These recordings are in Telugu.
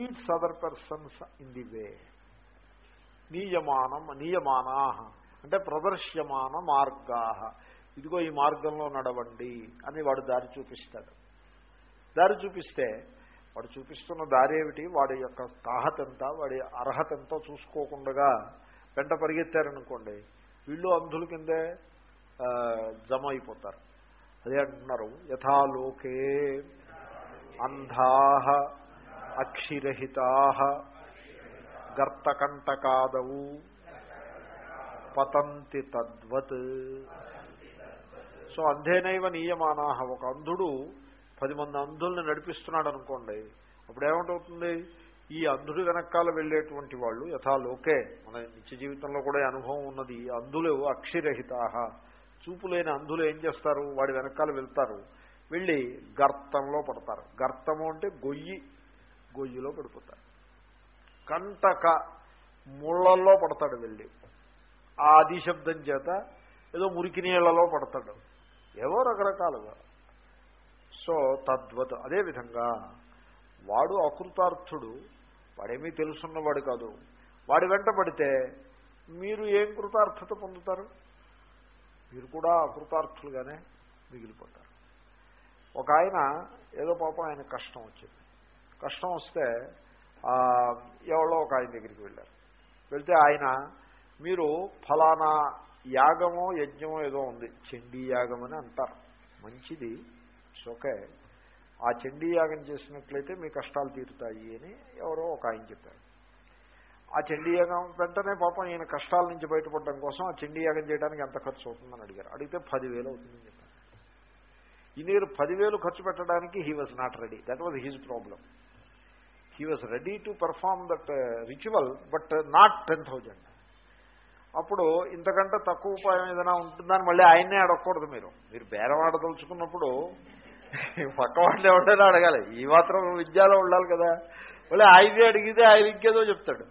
It's other persons in the way నీయమానం నీయమానా అంటే ప్రదర్శ్యమాన మార్గా ఇదిగో ఈ మార్గంలో నడవండి అని వాడు దారి చూపిస్తాడు దారి చూపిస్తే వాడు చూపిస్తున్న దారి ఏమిటి వాడి యొక్క తాహత ఎంత వాడి అర్హత ఎంతో చూసుకోకుండా వెంట పరిగెత్తారనుకోండి వీళ్ళు అంధుల కిందే జమ అయిపోతారు అదే అంటున్నారు యథాలోకే అంధా అక్షిరహితా గర్తకంటకాదవు పతంతి తద్వత్. సో అంధేనైవ నీయమానా. ఒక అంధుడు పది మంది అంధుల్ని నడిపిస్తున్నాడు అనుకోండి అప్పుడు ఏమిటవుతుంది ఈ అంధుడి వెనకాల వెళ్ళేటువంటి వాళ్ళు యథాలోకే మన నిత్య జీవితంలో కూడా అనుభవం ఉన్నది అంధులు అక్షిరహితాహ చూపు లేని అంధులు ఏం చేస్తారు? వాడి వెనకాల వెళ్తారు. వెళ్ళి గర్తంలో పడతారు. గర్తము అంటే గొయ్యి. గొయ్యిలో పడిపోతాడు. కంటక ముళ్ళల్లో పడతాడు వెళ్ళి. ఆ ఆది శబ్దం చేత ఏదో మురికి నీళ్ళలో పడతాడు. ఏవో రకరకాలుగా. సో తద్వత్ అదేవిధంగా వాడు అకృతార్థుడు. వాడేమీ తెలుసున్నవాడు కాదు. వాడి వెంట పడితే మీరు ఏం కృతార్థత పొందుతారు? మీరు కూడా అకృతార్థులుగానే మిగిలిపోతారు. ఒక ఆయన ఏదో పాపం ఆయన కష్టం వచ్చింది. కష్టం వస్తే ఎవరో ఒక ఆయన దగ్గరికి వెళ్ళారు. వెళ్తే ఆయన మీరు ఫలానా యాగమో యజ్ఞమో ఏదో ఉంది. చండీ యాగం అని అంటారు. మంచిది ఇట్స్ ఓకే. ఆ చండీ యాగం చేసినట్లయితే మీ కష్టాలు తీరుతాయి అని ఎవరో ఒక ఆయన చెప్పారు. ఆ చండీ యాగం వెంటనే పాపం ఈయన కష్టాల నుంచి బయటపడడం కోసం ఆ చండీ యాగం చేయడానికి ఎంత ఖర్చు అవుతుందని అడిగారు. అడిగితే పదివేలు అవుతుందని చెప్పారు. ఈ నీరు పదివేలు ఖర్చు పెట్టడానికి he was not ready that was his problem he was ready to perform that ritual but not ten thousand అప్పుడు ఇంతకంటే తక్కువ ఉపాయం ఏదైనా ఉంటుందని మళ్ళీ ఆయన్నే అడగకూడదు మీరు. మీరు బేరం ఆడదలుచుకున్నప్పుడు పక్క వాళ్ళు ఎవరైనా అడగాలి. ఈ మాత్రం విద్యలో ఉండాలి కదా. మళ్ళీ ఆయనే అడిగితే ఆయన ఇంకేదో చెప్తాడు.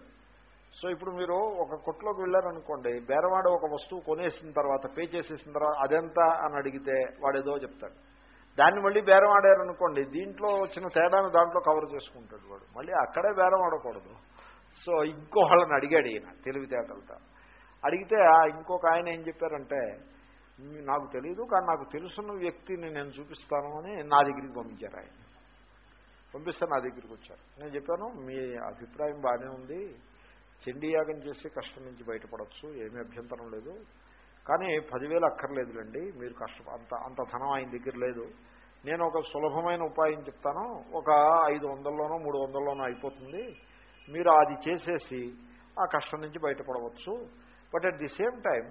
సో ఇప్పుడు మీరు ఒక కొట్లోకి వెళ్ళారనుకోండి బేరవాడు ఒక వస్తువు కొనేసిన తర్వాత పే చేసేసిన తర్వాత అదెంత అని అడిగితే వాడు ఏదో చెప్తాడు. దాన్ని మళ్ళీ బేరం ఆడారనుకోండి దీంట్లో వచ్చిన తేడాను దాంట్లో కవర్ చేసుకుంటాడు వాడు. మళ్ళీ అక్కడే బేరం ఆడకూడదు. సో ఇంకో వాళ్ళని అడిగాడు ఈయన తెలివితేటలతో. అడిగితే ఇంకొక ఆయన ఏం చెప్పారంటే నాకు తెలియదు కానీ నాకు తెలుసున్న వ్యక్తిని నేను చూపిస్తాను అని నా దగ్గరికి పంపించారు ఆయన. పంపిస్తే నా దగ్గరికి వచ్చారు. నేను చెప్పాను మీ అభిప్రాయం బాగానే ఉంది. చండీయాగం చేసి కష్టం నుంచి బయటపడవచ్చు ఏమీ అభ్యంతరం లేదు. కానీ పదివేలు అక్కర్లేదులండి. మీరు కష్టం అంత అంత ధనం ఆయన దగ్గర లేదు. నేను ఒక సులభమైన ఉపాయం చెప్తాను. ఒక ఐదు వందల్లోనో మూడు వందల్లోనో అయిపోతుంది. మీరు అది చేసేసి ఆ కష్టం నుంచి బయటపడవచ్చు. But at the same time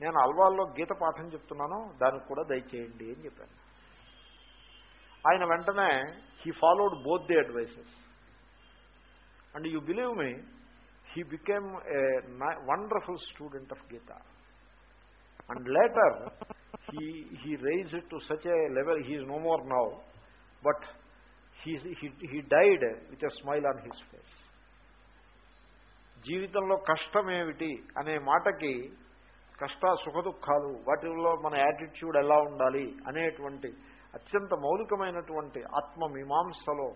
నేను అల్వాల్లో గీత పాఠం చెప్తున్నాను. దానికి కూడా దయచేయండి అని చెప్పాను. ఆయన వెంటనే he followed both the advices and you believe me he became a wonderful student of of And later, he, he raised it to such a level, he is no more now, but he, he, he died with a smile on his face. జీవితంలో కష్టం ఏమిటి అనే మాటకి కష్ట సుఖ దుఃఖాలు వాటిల్లో మన యాటిట్యూడ్ ఎలా ఉండాలి అనేటువంటి అత్యంత మౌలికమైనటువంటి ఆత్మమీమాంసలో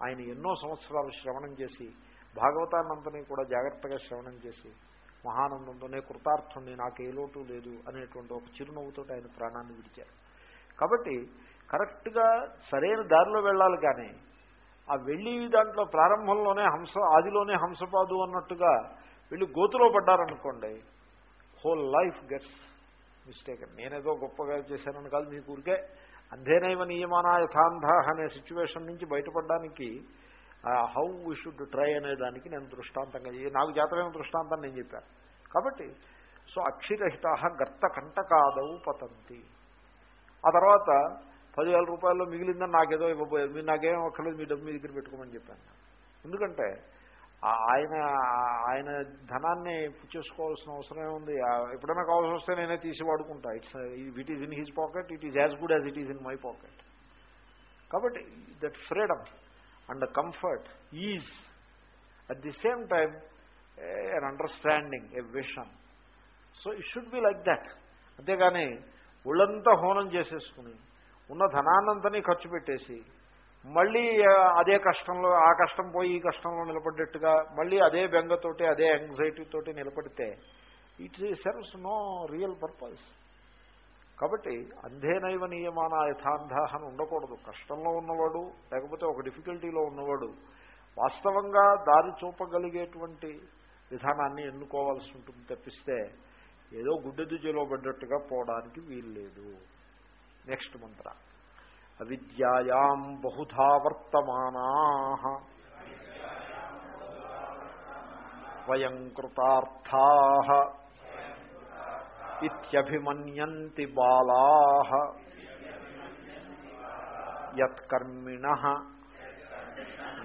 ఆయన ఎన్నో సంవత్సరాలు శ్రవణం చేసి భాగవతాన్నంతని కూడా జాగ్రత్తగా శ్రవణం చేసి మహానందంతోనే కృతార్థుణ్ణి నాకు ఏ లోటు లేదు అనేటువంటి ఒక చిరునవ్వుతో ఆయన ప్రాణాన్ని విడిచారు. కాబట్టి కరెక్ట్గా సరైన దారిలో వెళ్ళాలి కానీ ఆ వెళ్ళి దాంట్లో ప్రారంభంలోనే హంస ఆదిలోనే హంసపాదు అన్నట్టుగా వెళ్ళి గోతులో పడ్డారనుకోండి హోల్ లైఫ్ గెట్స్ మిస్టేక్ నేనేదో గొప్పగా చేశానని కాదు మీ ఊరికే అంధేనైవ నియమానా యథాంధ అనే సిచ్యువేషన్ నుంచి బయటపడడానికి హౌ వీ షుడ్ ట్రై అనే దానికి నేను దృష్టాంతంగా నాకు జాతకమైన దృష్టాంతం నేను చెప్పాను. కాబట్టి సో అక్షిరహిత గర్త కంటకాదవు పతంతి. ఆ తర్వాత పదివేల రూపాయల్లో మిగిలిందని నాకేదో ఇవ్వబోయేది మీరు నాకేం ఒక్కలేదు మీ డబ్బు మీ దగ్గర పెట్టుకోమని చెప్పాను ఎందుకంటే ఆయన ఆయన ధనాన్ని చేసుకోవాల్సిన అవసరం ఉంది. ఎప్పుడైనా కావాల్సి వస్తే నేనే తీసి వాడుకుంటా. It's it is in his pocket it is as good as it is in my pocket కాబట్టి that freedom and comfort is at the same time an understanding a vision so it should be like that అంతేగాని ఒళ్ళంతా హోనం చేసేసుకుని ఉన్న ధనాన్నంతని ఖర్చు పెట్టేసి మళ్ళీ అదే కష్టంలో ఆ కష్టం పోయి ఈ కష్టంలో నిలబడ్డట్టుగా మళ్ళీ అదే బెంగతోటి అదే యాంగ్జైటీతోటి నిలబడితే it serves no real purpose కాబట్టి అంధేనైవ నియమాన యథాంధాహ అని ఉండకూడదు. కష్టంలో ఉన్నవాడు లేకపోతే ఒక డిఫికల్టీలో ఉన్నవాడు వాస్తవంగా దారి చూపగలిగేటువంటి విధానాన్ని ఎన్నుకోవాల్సి ఉంటుంది తప్పిస్తే ఏదో గుడ్డెదుజలో పడ్డట్టుగా పోవడానికి వీల్లేదు. నెక్స్ట్ మంత్ర. అవిద్యాయాం బహుధా వర్తమానా. వయం కృతార్థా. ఇత్యభిమన్యంతి బాలా యత్కర్మిణ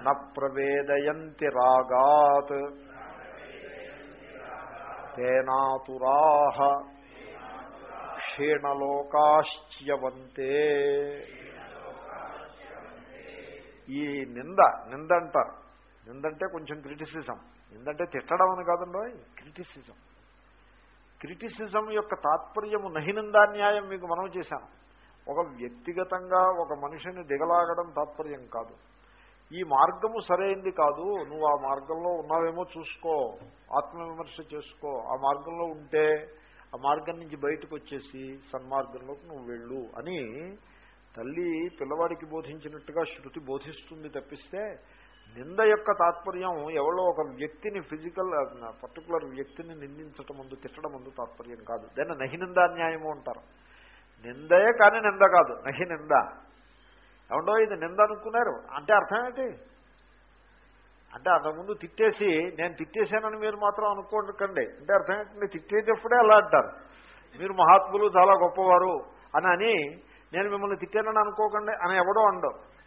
న ప్రవేదయంతి రాగాత్ తేనాతురా క్షీణలోకాశ్చ్యవంతే ఈ నింద నింద అంటారు నిందంటే కొంచెం క్రిటిసిజం నిందంటే తిట్టడం అని కాదండో క్రిటిసిజం క్రిటిసిజం యొక్క తాత్పర్యము నహినందాన్యాయం మీకు మనం చేశాను ఒక వ్యక్తిగతంగా ఒక మనిషిని దిగలాగడం తాత్పర్యం కాదు. ఈ మార్గము సరైంది కాదు. నువ్వు ఆ మార్గంలో ఉన్నావేమో చూసుకో ఆత్మవిమర్శ చేసుకో. ఆ మార్గంలో ఉంటే ఆ మార్గం నుంచి బయటకు వచ్చేసి సన్మార్గంలోకి నువ్వు వెళ్ళు అని తల్లి పిల్లవాడికి బోధించినట్టుగా శృతి బోధిస్తుంది తప్పిస్తే నింద యొక్క తాత్పర్యం ఎవరో ఒక వ్యక్తిని ఫిజికల్ పర్టికులర్ వ్యక్తిని నిందించటం ముందు తిట్టడం ముందు తాత్పర్యం కాదు. దాన్ని నహినిందాన్యాయము అంటారు. నిందయే కానీ నింద కాదు. నహి నింద ఏమండో ఇది నింద అనుకున్నారు. అంటే అర్థం ఏంటి? అంటే అంతకుముందు తిట్టేసి నేను తిట్టేశానని మీరు మాత్రం అనుకోకండి. అంటే అర్థం ఏంటంటే తిట్టేటప్పుడే అలా అంటారు. మీరు మహాత్ములు చాలా గొప్పవారు అని అని నేను మిమ్మల్ని తిట్టానని అనుకోకండి అని ఎవడో అండవు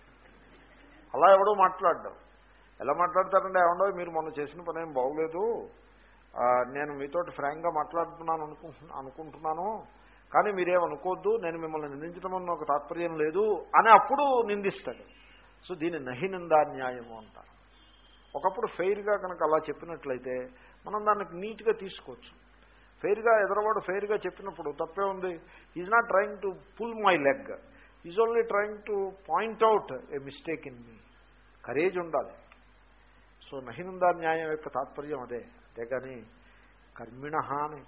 అలా ఎవడో మాట్లాడ్డావు ఎలా మాట్లాడతారండి? ఏమండో మీరు మొన్న చేసిన పని ఏం బాగోలేదు. నేను మీతోటి ఫ్రాంక్గా మాట్లాడుతున్నాను అనుకుంటున్నా అనుకుంటున్నాను. కానీ మీరేమనుకోవద్దు నేను మిమ్మల్ని నిందించడం అన్న ఒక తాత్పర్యం లేదు అని అప్పుడు నిందిస్తాడు. సో దీన్ని నహి నిందాన్యాయము అంటారు. ఒకప్పుడు ఫెయిర్గా కనుక అలా చెప్పినట్లయితే మనం దానికి నీట్గా తీసుకోవచ్చు. ఫెయిర్గా ఎదరవాడు ఫెయిర్గా చెప్పినప్పుడు తప్పే ఉంది. Is not trying to pull my leg is only trying to point out a mistake in me courage ఉండాలి. సో నహినందా న్యాయం యొక్క తాత్పర్యం అదే. అంతేగాని కర్మిణ అని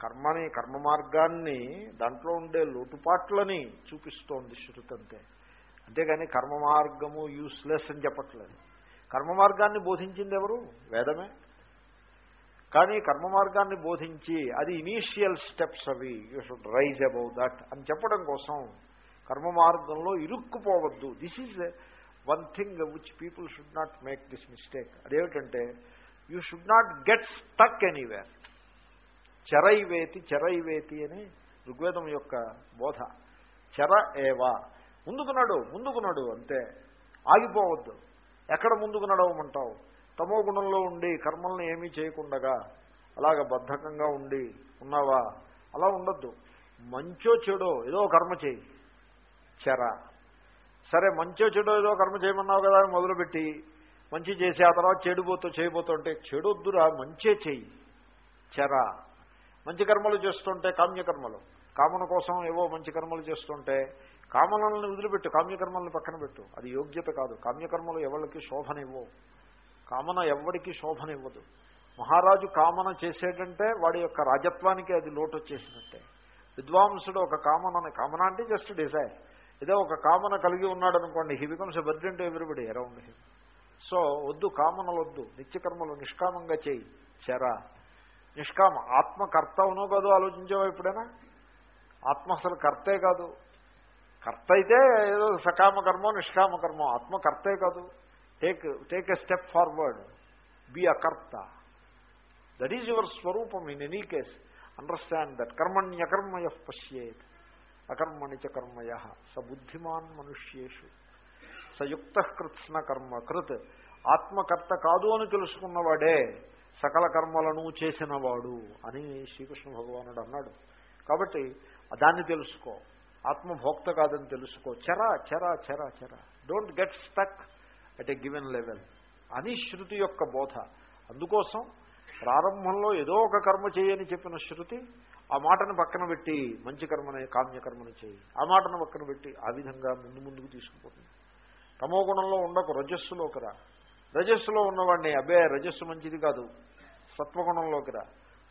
కర్మని కర్మ మార్గాన్ని దాంట్లో ఉండే లోటుపాట్లని చూపిస్తోంది శృతి అంతే అంతేగాని కర్మ మార్గము యూస్లెస్ అని చెప్పట్లేదు. కర్మ మార్గాన్ని బోధించింది ఎవరు? వేదమే. కానీ కర్మ మార్గాన్ని బోధించి అది ఇనీషియల్ స్టెప్స్ అవి you should rise above that అని చెప్పడం కోసం కర్మ మార్గంలో ఇరుక్కుపోవద్దు this is one thing which people should not make this mistake. అదేమిటంటే you should not get stuck anywhere. చెరైవేతి చెరైవేతి అని ఋగ్వేదం యొక్క బోధ. చెర ఏవా. ముందుకు నడు ముందుకు నడు అంతే ఆగిపోవద్దు. ఎక్కడ ముందుకు నడవమంటావు? తమో గుణంలో ఉండి కర్మల్ని ఏమీ చేయకుండగా అలాగ బద్ధకంగా ఉండి ఉన్నావా? అలా ఉండద్దు. మంచో చెడో ఏదో కర్మ చేయి. చెర. సరే మంచో చెడో ఏదో కర్మ చేయమన్నావు కదా మొదలుపెట్టి మంచి చేసి ఆ తర్వాత చెడిపోతూ చేయబోతుంటే చెడొద్దురా మంచే చెయ్యి చెర. మంచి కర్మలు చేస్తుంటే కామ్యకర్మలు. కామన కోసం ఏవో మంచి కర్మలు చేస్తుంటే కామనలను వదిలిపెట్టు కామ్యకర్మలను పక్కన పెట్టు. అది యోగ్యత కాదు. కామ్యకర్మలు ఎవరికి శోభనివ్వవు. కామన ఎవ్వడికి శోభనివ్వదు. మహారాజు కామన చేసేటంటే వాడి యొక్క రాజత్వానికి అది లోటు వచ్చేసినట్టే విద్వాంసుడు ఒక కామన కామన అంటే జస్ట్ డిజైర్ ఏదో ఒక కామన కలిగి ఉన్నాడు అనుకోండి he becomes a burden to everybody around him so వద్దు కామనలు వద్దు నిత్యకర్మలు నిష్కామంగా చేయి చెరా నిష్కామ ఆత్మ కర్త అవునో కాదు ఆలోచించావా ఎప్పుడైనా? ఆత్మ అసలు కర్తే కాదు. కర్త అయితే ఏదో సకామ కర్మో నిష్కామ కర్మో ఆత్మ కర్తే కాదు. Take take a step forward be a కర్త. దట్ ఈజ్ యువర్ స్వరూపం in any case understand that కర్మణ్యకర్మయ పశ్యేత్. అకర్మణి చ కర్మయ స బుద్ధిమాన్ మనుష్యేషు. సయుక్త కృత్స్న కర్మ కృత్ ఆత్మకర్త కాదు అని తెలుసుకున్నవాడే సకల కర్మలను చేసినవాడు అని శ్రీకృష్ణ భగవానుడు అన్నాడు. కాబట్టి దాన్ని తెలుసుకో. ఆత్మభోక్త కాదని తెలుసుకో. చెరా చెరా చెరా చెరా. Don't get stuck at a given level అని శృతి యొక్క బోధ. అందుకోసం ప్రారంభంలో ఏదో ఒక కర్మ చేయని చెప్పిన శృతి ఆ మాటను పక్కన పెట్టి మంచి కర్మని కామ్యకర్మని చేయి. ఆ మాటను పక్కన పెట్టి ఆ విధంగా ముందు ముందుకు తీసుకుపోతుంది. తమోగుణంలో ఉండకు రజస్సులోకి రా. రజస్సులో ఉన్నవాడిని అబ్బే రజస్సు మంచిది కాదు. సత్వగుణంలోకి రా.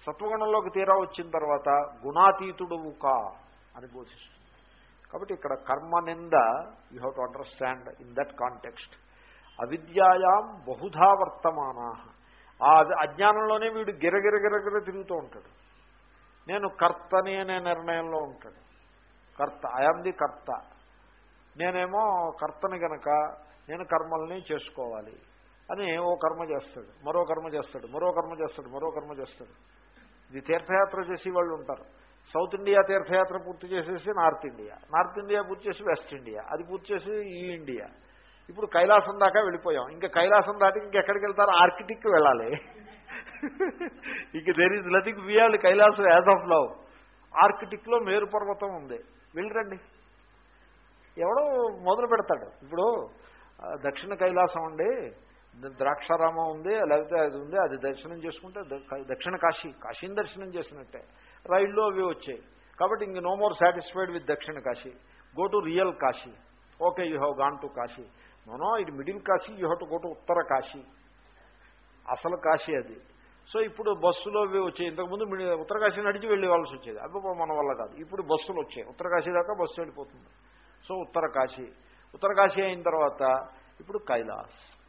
సత్వగుణంలోకి తీరా వచ్చిన తర్వాత గుణాతీతుడువు కా అని బోధిస్తుంది. కాబట్టి ఇక్కడ కర్మ నింద you have to understand in that context. అవిద్యాయాం బహుధా వర్తమానా. ఆ అజ్ఞానంలోనే వీడు గిరగిర గిరగిర తిరుగుతూ ఉంటాడు. నేను కర్తని అనే నిర్ణయంలో ఉంటాడు కర్త ఐఎమ్ ది కర్త. నేనేమో కర్తని గనక నేను కర్మల్ని చేసుకోవాలి అని ఓ కర్మ చేస్తాడు మరో కర్మ చేస్తాడు మరో కర్మ చేస్తాడు మరో కర్మ చేస్తాడు. ఇది తీర్థయాత్ర చేసి వాళ్ళు ఉంటారు. సౌత్ ఇండియా తీర్థయాత్ర పూర్తి చేసేసి నార్త్ ఇండియా. నార్త్ ఇండియా పూర్తి చేసి వెస్ట్ ఇండియా. అది పూర్తి చేసి ఈ ఇండియా. ఇప్పుడు కైలాసం దాకా వెళ్ళిపోయాం. ఇంకా కైలాసం దాటి ఇంకెక్కడికి వెళ్తారు? ఆర్కిటిక్ వెళ్ళాలి. ఇంక there is nothing beyond Kailasam as of love ఆర్కిటిక్లో Meru పర్వతం ఉంది. వెళ్ళిరండి. ఎవడో మొదలు పెడతాడు. ఇప్పుడు దక్షిణ కైలాసం అండి. ద్రాక్షారామం ఉంది లేకపోతే అది ఉంది అది దర్శనం చేసుకుంటే దక్షిణ కాశీ. కాశీని దర్శనం చేసినట్టే. రైళ్ళు అవి వచ్చాయి. కాబట్టి ఇంక no more satisfied with Dakshina Kashi. Go to real Kashi. Okay you have gone to Kashi. No no ఇది middle Kashi you have to go to Uttara Kashi. అసలు కాశీ అది. సో ఇప్పుడు బస్సులో వచ్చాయి ఇంతకుముందు ఉత్తరకాశీ నడిచి వెళ్ళేవాల్సి వచ్చేది. అబ్బో మన వల్ల కాదు. ఇప్పుడు బస్సులు వచ్చాయి. ఉత్తరకాశీ దాకా బస్సు వెళ్ళిపోతుంది. సో ఉత్తరకాశీ. ఉత్తరకాశీ అయిన తర్వాత ఇప్పుడు కైలాస్.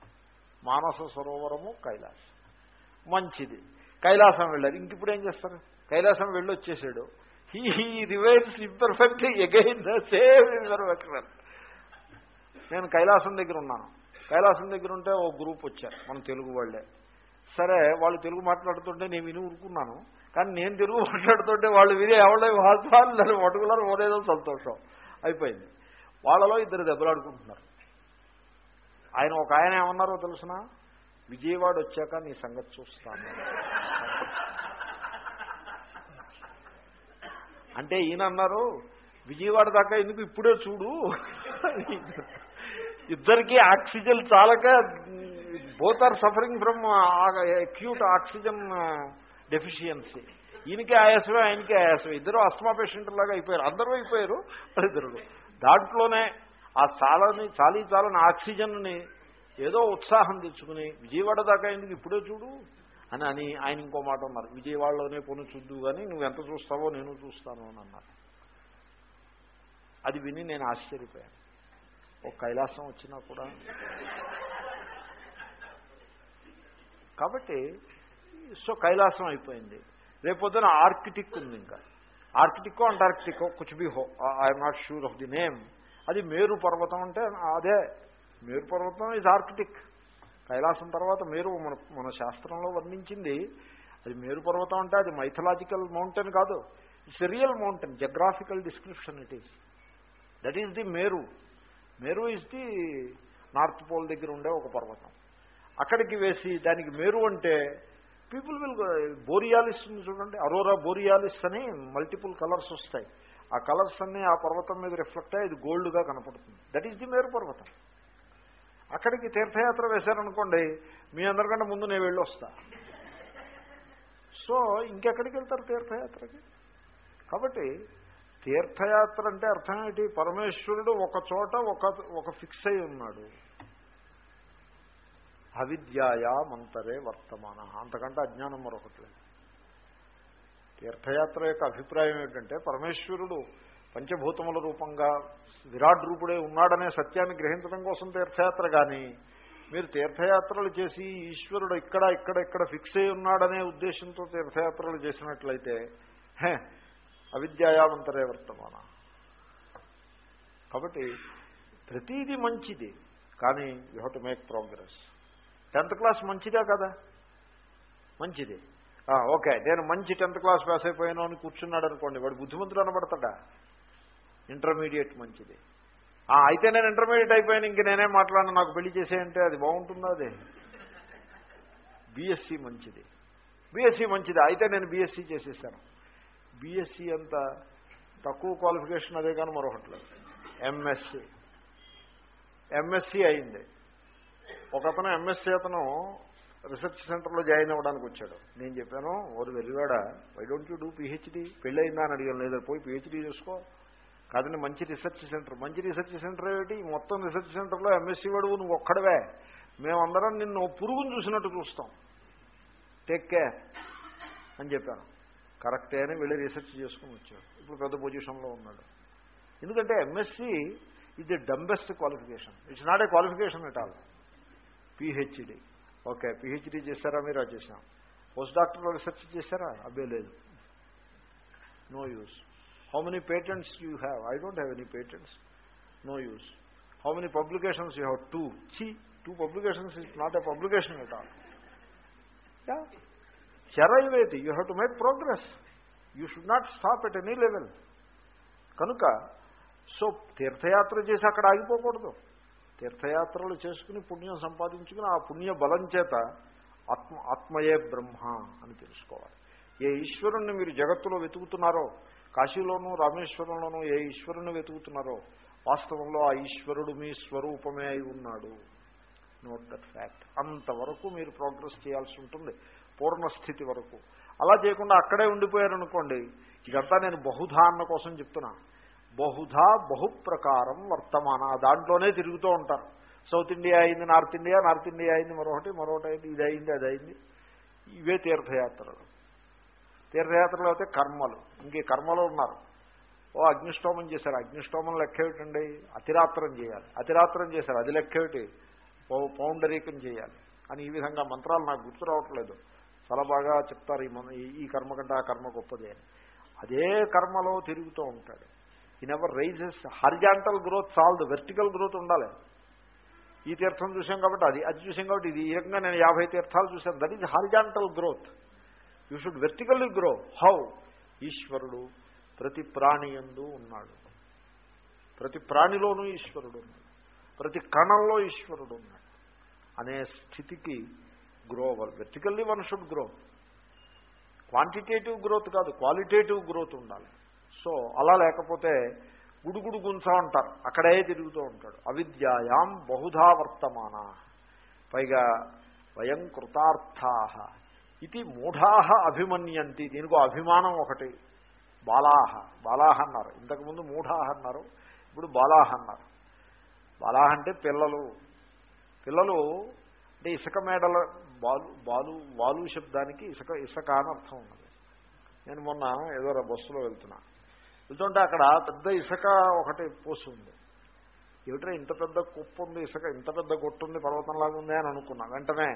మానస సరోవరము కైలాస్. మంచిది. కైలాసం వెళ్ళారు ఇంక ఇప్పుడు ఏం చేస్తారు? కైలాసం వెళ్ళి వచ్చేసాడు he he remains imperfectly again the same imperfect నేను కైలాసం దగ్గర ఉన్నాను. కైలాసం దగ్గర ఉంటే ఓ గ్రూప్ వచ్చారు. మన తెలుగు వాళ్ళే. సరే వాళ్ళు తెలుగు మాట్లాడుతుంటే నేను విని ఊరుకున్నాను. కానీ నేను తెలుగు మాట్లాడుతుంటే వాళ్ళు విని ఎవరో వాళ్ళు నన్ను పట్టుకున్నారు ఓరేదో సంతోషం. అయిపోయింది. వాళ్ళలో ఇద్దరు దెబ్బలాడుకుంటున్నారు ఆయన ఒక ఆయన ఏమన్నారో తెలుసిన? విజయవాడ వచ్చాక నీ సంగతి చూస్తాను. అంటే ఈయన అన్నారు విజయవాడ దాకా ఎందుకు ఇప్పుడే చూడు? ఇద్దరికి ఆక్సిజన్ చాలక both are suffering from acute oxygen deficiency ఈయనకే ఆయాసమే ఆయనకే ఆయాసమే. ఇద్దరు అస్తమా పేషెంట్ లాగా అయిపోయారు. అందరూ అయిపోయారు వాళ్ళిద్దరు దాంట్లోనే ఆ చాలని చాలీ చాలని ఆక్సిజన్ని ఏదో ఉత్సాహం తెచ్చుకుని విజయవాడ దాకా ఎందుకు ఇప్పుడే చూడు అని అని ఆయన ఇంకో మాట ఉన్నారు విజయవాడలోనే పొను చూద్దు కానీ నువ్వు ఎంత చూస్తావో నేను చూస్తాను అని అన్నారు. అది విని నేను ఆశ్చర్యపోయాను. ఒక కైలాసం వచ్చినా కూడా కాబట్టి సో కైలాసం అయిపోయింది. రేపొద్దున ఆర్కిటిక్ ఉంది ఇంకా. ఆర్కిటిక్కో అంటార్కిటిక్కో కుచ్ హో I'm not sure of the name. అది మేరు పర్వతం అంటే అదే మేరు పర్వతం ఇస్ ఆర్కిటిక్. కైలాసం తర్వాత మేరు మన మన శాస్త్రంలో వర్ణించింది అది మేరు పర్వతం అంటే అది మైథలాజికల్ మౌంటైన్ కాదు. It's real mountain geographical description it is that is the Meru Meru is the north pole దగ్గర ఉండే ఒక పర్వతం. అక్కడికి వేసి దానికి మేరు అంటే పీపుల్ విల్ బోరియాలిస్ చూడండి అరోరా బోరియాలిస్ అని మల్టిపుల్ కలర్స్ వస్తాయి. ఆ కలర్స్ అన్నీ ఆ పర్వతం మీద రిఫ్లెక్ట్ అయ్యి ఇది గోల్డ్గా కనపడుతుంది. దట్ ఈస్ ది మేరు పర్వతం అక్కడికి తీర్థయాత్ర వేశారనుకోండి మీ అందరికంటే ముందు నేను వెళ్ళి వస్తా. సో ఇంకెక్కడికి వెళ్తారు తీర్థయాత్రకి? కాబట్టి తీర్థయాత్ర అంటే అర్థం ఏంటి? పరమేశ్వరుడు ఒక చోట ఒక ఒక ఫిక్స్ అయి ఉన్నాడు. అవిద్యాయా మంతరే వర్తమాన. అంతకంటే అజ్ఞానం మరొకట్లేదు తీర్థయాత్ర యొక్క అభిప్రాయం ఏమిటంటే పరమేశ్వరుడు పంచభూతముల రూపంగా విరాట్ రూపుడే ఉన్నాడనే సత్యాన్ని గ్రహించడం కోసం తీర్థయాత్ర కానీ మీరు తీర్థయాత్రలు చేసి ఈశ్వరుడు ఇక్కడ ఇక్కడ ఇక్కడ ఫిక్స్ అయి ఉన్నాడనే ఉద్దేశంతో తీర్థయాత్రలు చేసినట్లయితే హే అవిద్యాయామంతరే వర్తమాన. కాబట్టి ప్రతీది మంచిది కానీ you have to make progress. Tenth class మంచిదే కదా? మంచిది. ఓకే. నేను మంచి టెన్త్ క్లాస్ పాస్ అయిపోయాను అని కూర్చున్నాడు అనుకోండి వాడు బుద్ధిమంతుడు అనబడతాడా? ఇంటర్మీడియట్ మంచిది. అయితే నేను ఇంటర్మీడియట్ అయిపోయాను ఇంక నేనే మాట్లాడను నాకు పెళ్ళి చేసేయంటే అది బాగుంటుందా అది? బీఎస్సీ మంచిది. బీఎస్సీ మంచిది. అయితే నేను బీఎస్సీ చేసేసాను. బీఎస్సీ అంత తక్కువ క్వాలిఫికేషన్ అదే కానీ మరొకట్లేదు ఎంఎస్సి. ఎంఎస్సి అయింది. ఒకతను ఎంఎస్సీ అతను రీసెర్చ్ సెంటర్లో జాయిన్ అవ్వడానికి వచ్చాడు. నేను చెప్పాను ఓరు వెలివాడ why don't you do PhD పెళ్ళయిందా అని అడిగాను. లేదా పోయి పిహెచ్డీ చేసుకో. కాదండి మంచి రీసెర్చ్ సెంటర్ మంచి రీసెర్చ్ సెంటర్ ఏమిటి? మొత్తం రీసెర్చ్ సెంటర్లో ఎంఎస్సీ వాడు నువ్వు ఒక్కడవే. మేమందరం నిన్ను పురుగును చూసినట్టు చూస్తాం. టేక్ కేర్ అని చెప్పాను. కరెక్టే అని వెళ్ళి రీసెర్చ్ చేసుకుని వచ్చాడు. ఇప్పుడు పెద్ద పొజిషన్లో ఉన్నాడు. ఎందుకంటే ఎంఎస్సీ ఇది the dumbest qualification it's not a qualification at all PhD okay PhD చేశారా మీరు? అది చేశాం. పోస్ట్ డాక్టర్ రీసెర్చ్ చేశారా? అబ్బే లేదు. No use how many patents you have I don't have any patents no use how many publications you have two చి two publications is not a publication at all చెరైవేతి you have to make progress you should not stop at any level కనుక సో తీర్థయాత్ర చేసి అక్కడ ఆగిపోకూడదు. తీర్థయాత్రలు చేసుకుని పుణ్యం సంపాదించుకుని ఆ పుణ్య బలం చేత ఆత్మ ఆత్మయే బ్రహ్మ అని తెలుసుకోవాలి. ఏ ఈశ్వరుణ్ణి మీరు జగత్తులో వెతుకుతున్నారో కాశీలోనూ రామేశ్వరంలోనూ ఏ ఈశ్వరుణ్ణి వెతుకుతున్నారో వాస్తవంలో ఆ ఈశ్వరుడు మీ స్వరూపమే అయి ఉన్నాడు. నోట్ దట్ ఫ్యాక్ట్ అంతవరకు మీరు ప్రోగ్రెస్ చేయాల్సి ఉంటుంది. పూర్ణస్థితి వరకు. అలా చేయకుండా అక్కడే ఉండిపోయారనుకోండి ఇదంతా నేను బహుధారణ కోసం చెప్తున్నా. బహుధా బహుప్రకారం వర్తమాన. దాంట్లోనే తిరుగుతూ ఉంటారు. సౌత్ ఇండియా అయింది నార్త్ ఇండియా నార్త్ ఇండియా అయింది మరొకటి మరొకటి అయింది ఇది అయింది అది అయింది. ఇవే తీర్థయాత్రలు. తీర్థయాత్రలు అయితే కర్మలు. ఇంకే కర్మలు ఉన్నారు. ఓ అగ్నిష్టోమం చేశారు. అగ్నిష్టోమం లెక్కేమిటండి అతిరాత్రం చేయాలి. అతిరాత్రం చేశారు. అది లెక్కేమిటి పౌ- పౌండరీకం చేయాలి. అని ఈ విధంగా మంత్రాలు నాకు గుర్తు రావట్లేదు. చాలా బాగా చెప్తారు ఈ మన- ఈ- ఈ కర్మ కంటే ఆ కర్మ గొప్పదే అని. అదే కర్మలో తిరుగుతూ ఉంటాడు. In never rises horizontal growth చాలదు వెర్టికల్ గ్రోత్ ఉండాలి. ఈ తీర్థం చూసాం కాబట్టి అది అది చూసాం కాబట్టి ఇది ఈ రకంగా నేను యాభై తీర్థాలు చూశాను. That is horizontal growth you should vertically grow how ఈశ్వరుడు ప్రతి ప్రాణి ఎందు ఉన్నాడు. ప్రతి ప్రాణిలోనూ ఈశ్వరుడు ఉన్నాడు. ప్రతి కణంలో ఈశ్వరుడు ఉన్నాడు. అనే స్థితికి గ్రో అవ్వాలి vertically one should grow quantitative growth కాదు క్వాలిటేటివ్ గ్రోత్ ఉండాలి. సో అలా లేకపోతే గుడుగుడు గుంస అంటారు అక్కడే తిరుగుతూ ఉంటాడు. అవిద్యాయాం బహుధా వర్తమాన. పైగా వయం కృతార్థా. ఇది మూఢాహ అభిమన్యంతి. దీనికి అభిమానం ఒకటి. బాలాహ. బాలాహ అన్నారు. ఇంతకుముందు మూఢాహ అన్నారు. ఇప్పుడు బాలాహ అన్నారు. బాలాహ అంటే పిల్లలు. పిల్లలు అంటే ఇసుక మేడల బాలు బాలు బాలు శబ్దానికి ఇసుక ఇసుక అని అర్థం ఉన్నది. నేను మొన్న ఏదో బస్సులో వెళ్తున్నా. వెళ్తుంటే అక్కడ పెద్ద ఇసుక ఒకటి పోసి ఉంది. ఏమిట్రా ఇంత పెద్ద కుప్ప ఉంది ఇసుక ఇంత పెద్ద గొట్టు ఉంది పర్వతంలాగా ఉంది అని అనుకున్నా. వెంటనే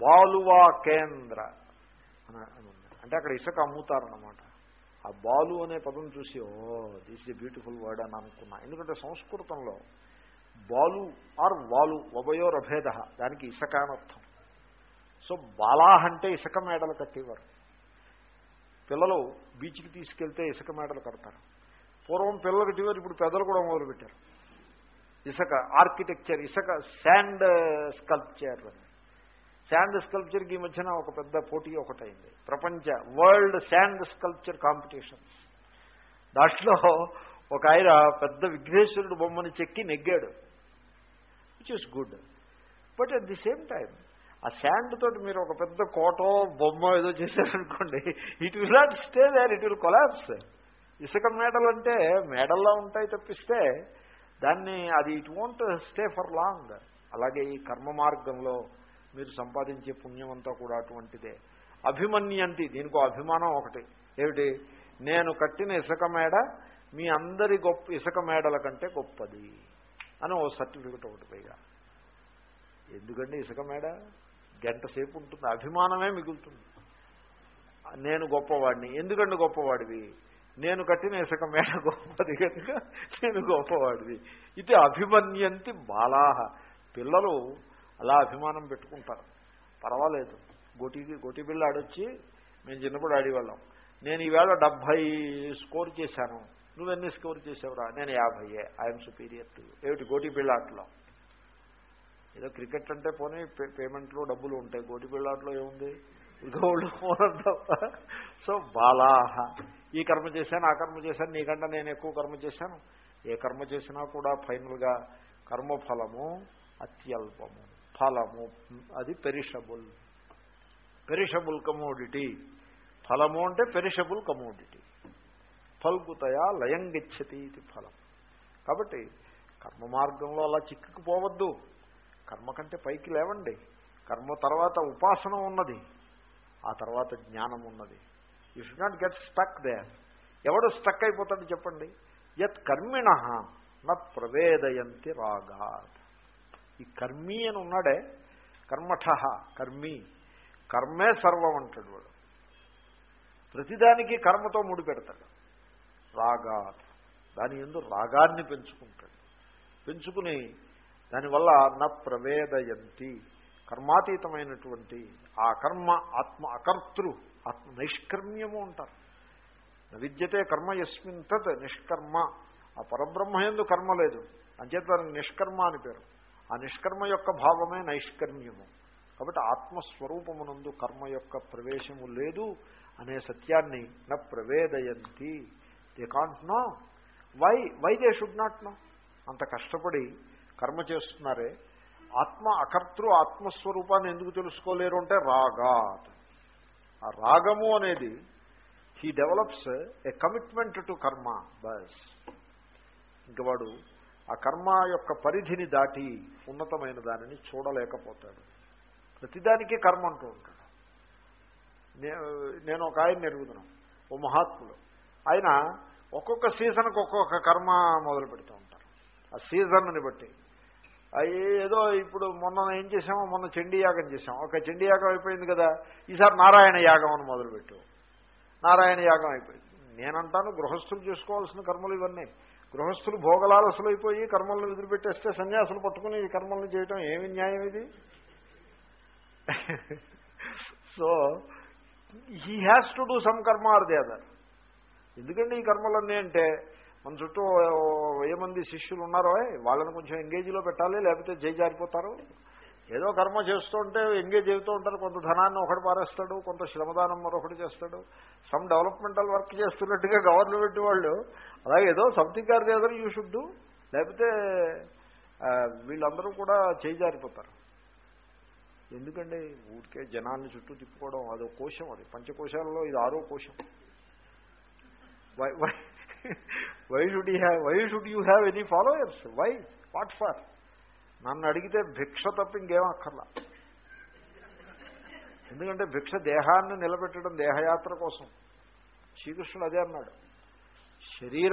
బాలువా కేంద్ర అని అంటే అక్కడ ఇసుక అమ్ముతారన్నమాట. ఆ బాలు అనే పదం చూసి oh this is beautiful word అని అనుకున్నా. ఎందుకంటే సంస్కృతంలో బాలు ఆర్ వాలు ఉభయోరభేద దానికి ఇసుక అని అర్థం. సో బాలా అంటే ఇసుక మేడలు కట్టేవారు. పిల్లలు బీచ్కి తీసుకెళ్తే ఇసుక మేడలు కడతారు. పూర్వం పిల్లలకి కట్టేవారు ఇప్పుడు పెద్దలు కూడా మొదలుపెట్టారు. ఇసుక ఆర్కిటెక్చర్ ఇసుక శాండ్ స్కల్ప్చర్ శాండ్ స్కల్ప్చర్కి ఈ మధ్యన ఒక పెద్ద పోటీ ఒకటైంది. ప్రపంచ వరల్డ్ శాండ్ స్కల్ప్చర్ కాంపిటీషన్స్. దాంట్లో ఒక ఆయన పెద్ద విఘ్నేశ్వరుడు బొమ్మని చెక్కి నెగ్గాడు which is good but at the same time ఆ శాండ్ తోటి మీరు ఒక పెద్ద కోటో బొమ్మ ఏదో చేశారనుకోండి it will not stay there it will collapse ఇసుక మేడలు అంటే మేడల్లో ఉంటాయి తప్పిస్తే దాన్ని అది it won't stay for long అలాగే ఈ కర్మ మార్గంలో మీరు సంపాదించే పుణ్యం అంతా కూడా అటువంటిదే. అభిమన్యంతి దీనికో అభిమానం ఒకటి. ఏమిటి? నేను కట్టిన ఇసుక మేడ మీ అందరి గొప్ప ఇసుక మేడల కంటే గొప్పది. అని ఓ సర్టిఫికెట్ ఒకటి పైగా. ఎందుకండి ఇసుక మేడ? గంట సేపు ఉంటుంది. అభిమానమే మిగులుతుంది. నేను గొప్పవాడిని. ఎందుకండి గొప్పవాడివి? నేను కట్టిన ఇసుక మేడ గొప్పది కనుక నేను గొప్పవాడివి. ఇది అభిమన్యంతి బాలాహ. పిల్లలు అలా అభిమానం పెట్టుకుంటారు. పర్వాలేదు. గోటికి గోటి బిళ్ళ ఆడొచ్చి మేము చిన్నప్పుడు ఆడేవాళ్ళం. నేను ఈవేళ డెబ్భై స్కోర్ చేశాను. నువ్వెన్ని స్కోర్ చేసావురా? నేను యాభై ఐఎమ్ సుపీరియర్ టు ఏమిటి? గోటి బిళ్ళ ఆటలో. ఏదో క్రికెట్ అంటే పోనీ పే- పేమెంట్లు డబ్బులు ఉంటాయి. గోటి పిల్లాట్లో ఏముంది? గోల్డ్ ఫోన్ తప్ప. సో బాలాహ. ఈ కర్మ చేశాను ఆ కర్మ చేశాను నీకంటే నేను ఎక్కువ కర్మ చేశాను. ఏ కర్మ చేసినా కూడా ఫైనల్గా కర్మఫలము అత్యల్పము. ఫలము అది పెరిషబుల్. Perishable commodity. ఫలము అంటే పెరిషబుల్ కమోడిటీ. ఫల్గుతయా లయంగిచ్చతి ఇది ఫలం. కాబట్టి కర్మ మార్గంలో అలా చిక్కుకుపోవద్దు. కర్మ కంటే పైకి లేవండి. కర్మ తర్వాత ఉపాసన ఉన్నది. ఆ తర్వాత జ్ఞానం ఉన్నది. You should not get stuck they ఎవడు స్టక్ అయిపోతాడు చెప్పండి? యత్ కర్మిణ న ప్రవేదయంతి రాగాత్. ఈ కర్మీ అని ఉన్నాడే కర్మఠ కర్మీ. కర్మే సర్వం అంటాడు వాడు. ప్రతిదానికి కర్మతో ముడిపెడతాడు రాగా రాగాత్. దాని ఎందు రాగాన్ని పెంచుకుంటాడు. పెంచుకుని దానివల్ల న ప్రవేదయంతి. కర్మాతీతమైనటువంటి ఆ కర్మ ఆత్మ అకర్తృ ఆత్మ నైష్కర్మ్యము అంటారు. విద్యతే కర్మ ఎస్మిన్ తత్ నిష్కర్మ. ఆ పరబ్రహ్మ ఎందు కర్మ లేదు. అంచేత దానికి నిష్కర్మ అని పేరు. ఆ నిష్కర్మ యొక్క భావమే నైష్కర్మ్యము. కాబట్టి ఆత్మస్వరూపమునందు కర్మ యొక్క ప్రవేశము లేదు అనే సత్యాన్ని న ప్రవేదయంతి. They can't know why why they should not know అంత కష్టపడి కర్మ చేస్తున్నారే ఆత్మ అకర్తృ ఆత్మస్వరూపాన్ని ఎందుకు తెలుసుకోలేరు అంటే రాగాత్ ఆ రాగము అనేది he develops a commitment to karma bus. ఇంక వాడు ఆ కర్మ యొక్క పరిధిని దాటి ఉన్నతమైన దానిని చూడలేకపోతాడు. ప్రతిదానికి కర్మ అంటూ ఉంటాడు. నేను ఒక ఆయన ఎరుగుతున్నాను ఓ మహాత్ముడు. ఆయన ఒక్కొక్క సీజన్కి ఒక్కొక్క కర్మ మొదలు పెడుతూ ఉంటారు. ఆ సీజన్ని బట్టి. ఏదో ఇప్పుడు మొన్న ఏం చేసామో మొన్న చండీ యాగం చేసాం ఒక చండీ యాగం అయిపోయింది కదా. ఈసారి నారాయణ యాగం అని మొదలుపెట్టు. నారాయణ యాగం అయిపోయింది. నేనంటాను గృహస్థులు చేసుకోవాల్సిన కర్మలు ఇవన్నీ. గృహస్థులు భోగలాలసులు అయిపోయి కర్మలను వదిలిపెట్టేస్తే సన్యాసులు పట్టుకుని ఈ కర్మలను చేయటం ఏమి న్యాయం ఇది? So he has to do some karma or the other ఎందుకండి ఈ కర్మలన్నీ అంటే మన చుట్టూ ఏమంది శిష్యులు ఉన్నారో వాళ్ళని కొంచెం ఎంగేజ్లో పెట్టాలి లేకపోతే జై జారిపోతారు. ఏదో కర్మ చేస్తుంటే ఎంగేజ్ అవుతూ ఉంటారు. కొంత ధనాన్ని ఒకటి పారేస్తాడు కొంత శ్రమదానం మరొకటి చేస్తాడు. సమ్ డెవలప్మెంటల్ వర్క్ చేస్తున్నట్టుగా గవర్నమెంట్ వాళ్ళు అలాగే ఏదో సంథింగ్ గారు ఏదో యూ షుడ్ డూ లేకపోతే వీళ్ళందరూ కూడా చేయి జారిపోతారు. ఎందుకండి? ఊరికే జనాన్ని చుట్టూ తిప్పుకోవడం అదో కోశం అది. పంచకోశాలలో ఇది ఆరో కోశం. Why why why should you have why should you have any followers why what for నన్ను అడిగితే భిక్ష తప్ప ఇంకేమక్కర్లా ఎందుకంటే భిక్ష దేహాన్ని నిలబెట్టడం దేహయాత్ర కోసం. శ్రీకృష్ణుడు అదే అన్నాడు. శరీర